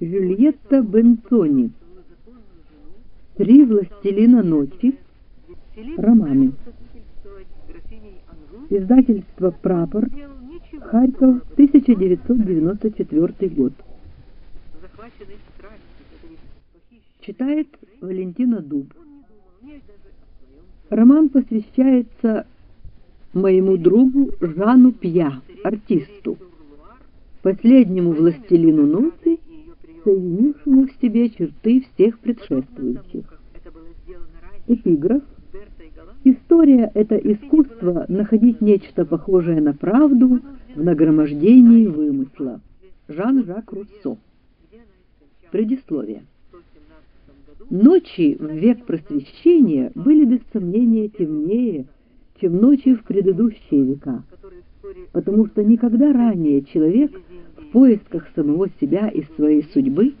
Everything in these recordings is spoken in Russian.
Жюльетта Бенцони. Три властелина ночи. Романы. Издательство «Прапор», Харьков, 1994 год. Читает Валентина Дуб. Роман посвящается моему другу Жану Пья, артисту, последнему властелину ночи, соединившему в себе черты всех предшествующих. Эпиграф. История — это искусство находить нечто похожее на правду в нагромождении вымысла. Жан-Жак Руссо. Предисловие. Ночи в век просвещения были без сомнения темнее, чем ночи в предыдущие века, потому что никогда ранее человек в поисках самого себя и своей судьбы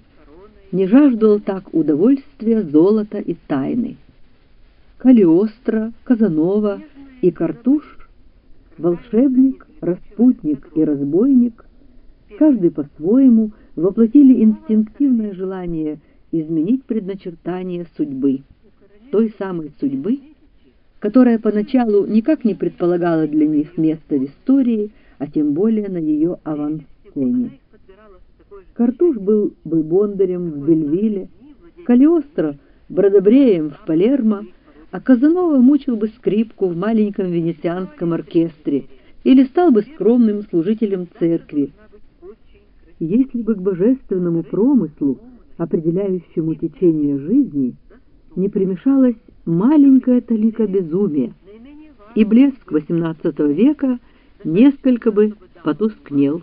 не жаждал так удовольствия, золота и тайны. Калиостро, Казанова и Картуш, волшебник, распутник и разбойник, каждый по-своему воплотили инстинктивное желание изменить предначертание судьбы, той самой судьбы, которая поначалу никак не предполагала для них места в истории, а тем более на ее авансцене. Картуш был бы бондарем в Бельвиле, Калиостро — бродобреем в Палермо, а Казанова мучил бы скрипку в маленьком венецианском оркестре или стал бы скромным служителем церкви. Если бы к божественному промыслу, определяющему течение жизни, не примешалась маленькая талика безумия, и блеск XVIII века несколько бы потускнел.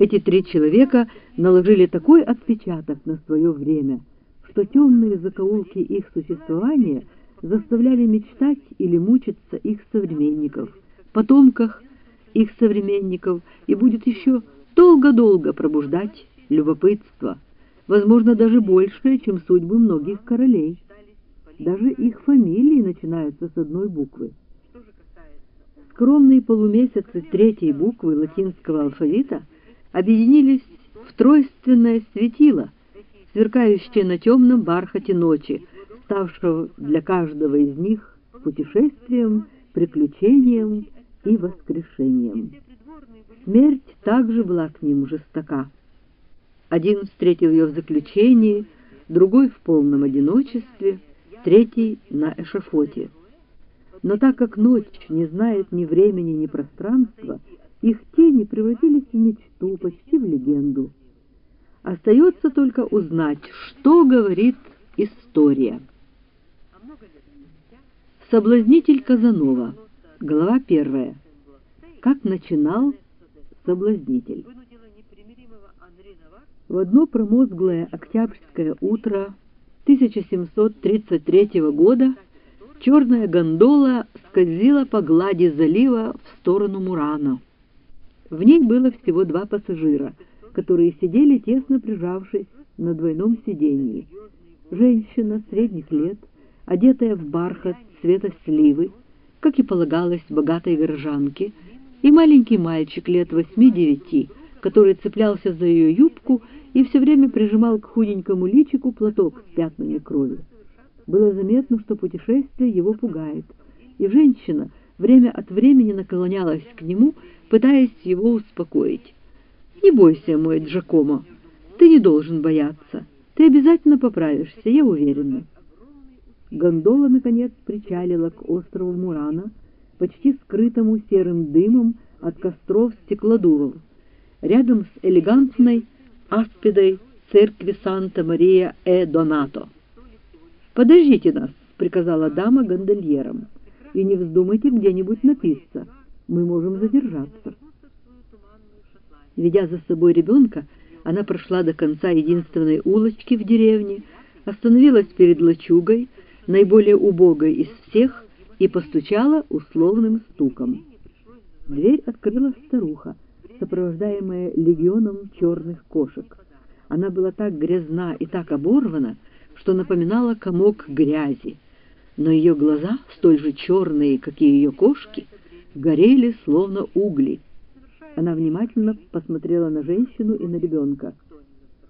Эти три человека наложили такой отпечаток на свое время, что темные закоулки их существования заставляли мечтать или мучиться их современников, потомках их современников, и будет еще долго-долго пробуждать любопытство, возможно, даже большее, чем судьбы многих королей. Даже их фамилии начинаются с одной буквы. Скромные полумесяцы третьей буквы латинского алфавита объединились в тройственное светило, сверкающее на темном бархате ночи, ставшего для каждого из них путешествием, приключением и воскрешением. Смерть также была к ним жестока. Один встретил ее в заключении, другой в полном одиночестве — третий на эшафоте. Но так как ночь не знает ни времени, ни пространства, их тени превратились в мечту, почти в легенду. Остается только узнать, что говорит история. Соблазнитель Казанова. Глава первая. Как начинал соблазнитель. В одно промозглое октябрьское утро 1733 года черная гондола скользила по глади залива в сторону Мурана. В ней было всего два пассажира, которые сидели тесно прижавшись на двойном сиденье. Женщина средних лет, одетая в бархат цвета сливы, как и полагалось богатой горожанке, и маленький мальчик лет восьми-девяти, который цеплялся за ее юбку и все время прижимал к худенькому личику платок с пятнами крови. Было заметно, что путешествие его пугает, и женщина время от времени наклонялась к нему, пытаясь его успокоить. «Не бойся, мой Джакомо, ты не должен бояться, ты обязательно поправишься, я уверена». Гондола, наконец, причалила к острову Мурана, почти скрытому серым дымом от костров стеклодувов, рядом с элегантной аспидой церкви Санта-Мария-э-Донато. «Подождите нас», — приказала дама гондольерам, — «и не вздумайте где-нибудь напиться, мы можем задержаться». Ведя за собой ребенка, она прошла до конца единственной улочки в деревне, остановилась перед лачугой, наиболее убогой из всех, и постучала условным стуком. Дверь открыла старуха, сопровождаемая легионом черных кошек. Она была так грязна и так оборвана, что напоминала комок грязи, но ее глаза, столь же черные, как и ее кошки, горели словно угли. Она внимательно посмотрела на женщину и на ребенка —